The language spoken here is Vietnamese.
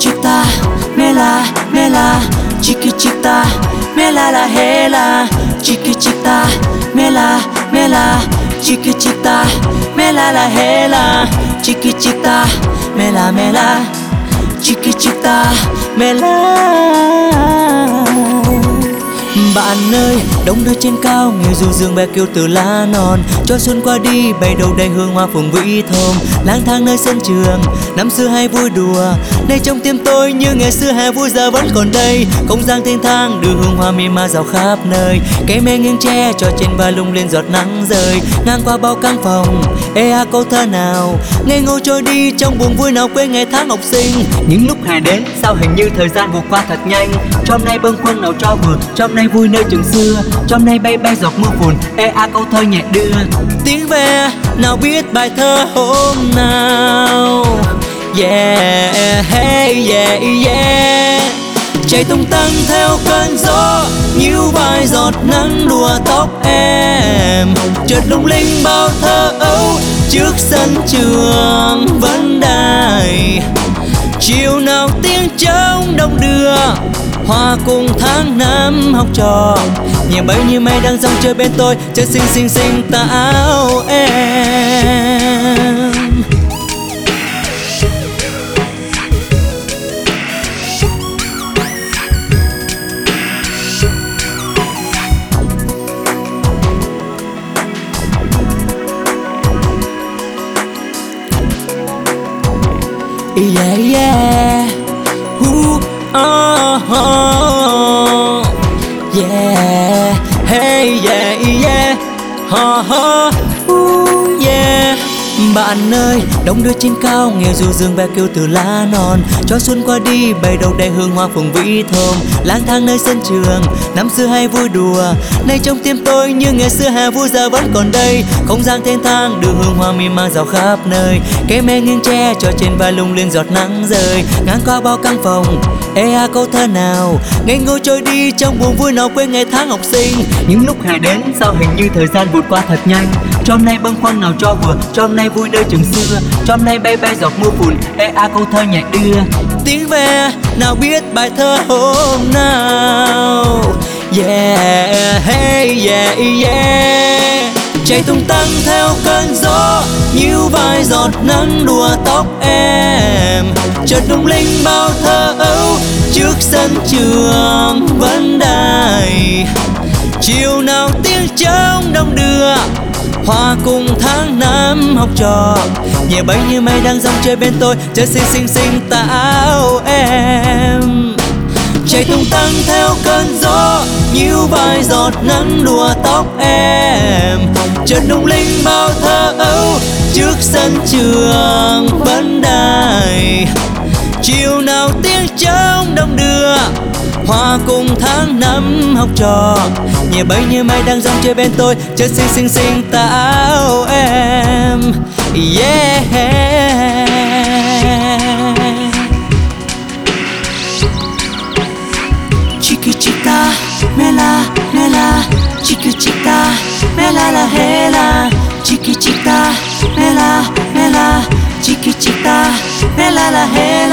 chiquitita, mela, mela, me la, chiquitita, la hela, chiquitita, me mela, me la, la hela, chiquitita, me la me la. Bạn nơi đông đưa trên cao Nghe du dương bé kêu từ lá non. Cho xuân qua đi, bay đầu đầy hương hoa phường vĩ thơm. Lang thang nơi sân trường, năm xưa hay vui đùa. Nay trong tim tôi như ngày xưa hè vui giờ vẫn còn đây. Không gian thênh thang, đưa hương hoa mê ma rào khắp nơi. Cây me nghiêng tre, cho trên vai lung lên giọt nắng rơi. Ngang qua bao căn phòng, ê a câu thơ nào? Ngây ngô trôi đi trong buồn vui nào quên ngày tháng học sinh? Những lúc hè đến, sao hình như thời gian vụt qua thật nhanh? Trong nay bâng khuâng nào cho vừa, trong nay vui nơi trường xưa. Trong nay bay bay giọt mưa phùn Ê a câu thơ nhẹ đưa. Tiếng ve nào biết bài thơ hôm nào? Yeah, hey, yeah, yeah. Chạy tung tăng theo cơn gió Như vài giọt nắng đùa tóc em. Chợt lung linh bao thơ ấu Trước sân trường vẫn đài. Chiều nào tiếng trống đông đưa Hoa cùng tháng năm học trò. Nhẹ bấy như mây đang dâng chơi bên tôi. Chơi xinh xinh xinh tà áo em. Yeah, yeah. Ooh, oh, yeah, yeah. Ha, ha. Ooh, yeah. Bạn ơi, đông đưa trên cao Nghe du dương ve kêu từ lá non Cho xuân qua đi, bay đầu đầy hương hoa phường vĩ thơm Lang thang nơi sân trường, năm xưa hay vui đùa Nay trong tim tôi như ngày xưa hè vui giờ vẫn còn đây Không gian thênh thang, đưa hương hoa mi mang rào khắp nơi Cây me nghiêng tre, cho trên vai lung lên giọt nắng rơi Ngang qua bao căn phòng, ê a câu thơ nào? Ngây ngô trôi đi trong buồn vui nào quên ngày tháng học sinh. Những lúc hè đến, sao hình như thời gian vụt qua thật nhanh? Trong nay bâng khuâng nào cho vừa, trong nay vui nơi trường xưa. Trong nay bay bay giọt mưa phùn, ê a câu thơ nhạc đưa. Tiếng ve nào biết bài thơ hôm nào? Yeah, hey, yeah, yeah. Chạy tung tăng theo cơn gió, Như vài giọt nắng đùa tóc em. Chợt lung linh bao thơ ấu, Trước sân trường vẫn đài Chiều nào tiếng trống đông đưa Hoa cùng tháng năm học trò. Nhẹ bay như mây đang dòng chơi bên tôi Chơi xinh xinh xinh tà em. Chạy tung tăng theo cơn gió, Như vài giọt nắng đùa tóc em. Chợt lung linh bao thơ ấu, Trước sân trường vẫn đài. Chiều nào tiếng trống đông đưa Hoa cùng tháng năm học trò. Nhẹ bay như mây đang dòng chơi bên tôi Chơi xinh xinh xinh tao em. Yeah. Callahan.